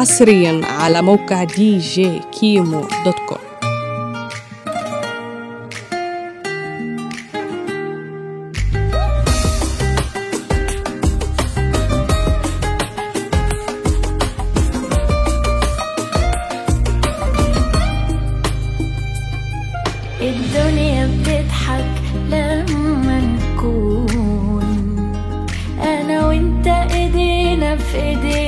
حصريا على موقع DJ Kimo dot com. الدنيا بتضحك لما نكون أنا وإنت إيدينا في ايدين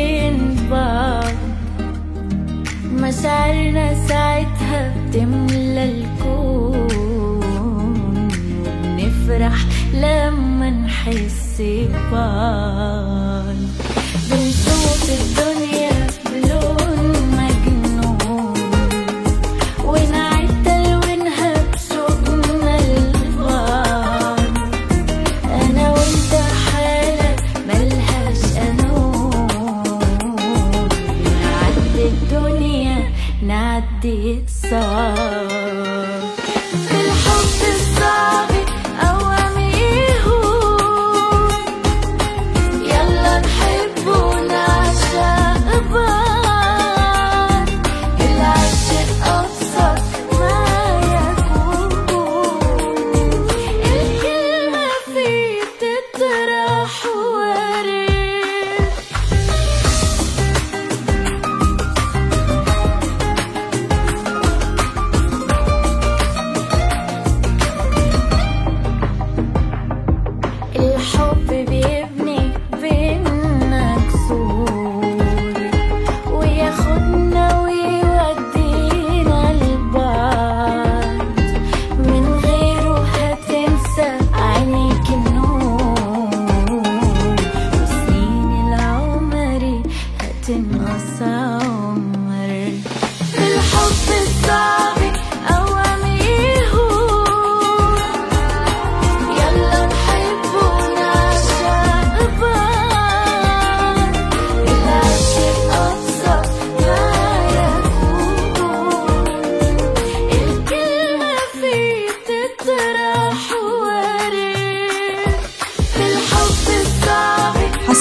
نحس ببعض بنشوف الدنيا بلون مجنون. ونعد تلوينها بشوقنا لبعض أنا وأنت حالة ملهاش قانون نعدي الدنيا نعدي الصعب هتنقص عمر الحب الصعب